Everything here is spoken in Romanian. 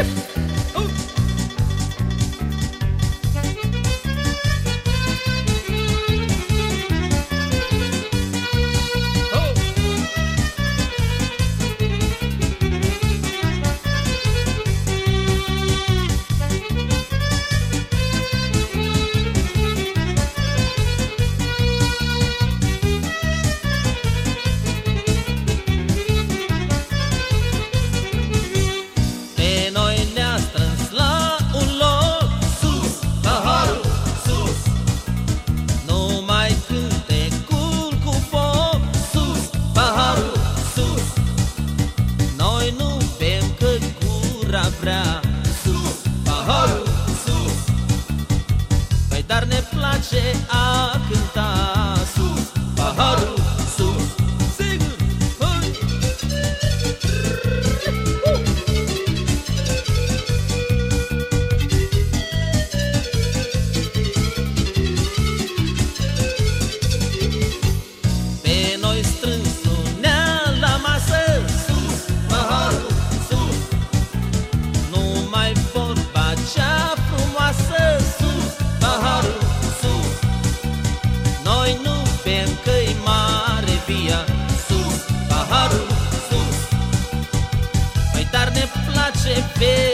Oh. mândra vrea. Sus, paharul, sus. Păi dar ne place a România Sus, paharul sus. Mai dar ne place pe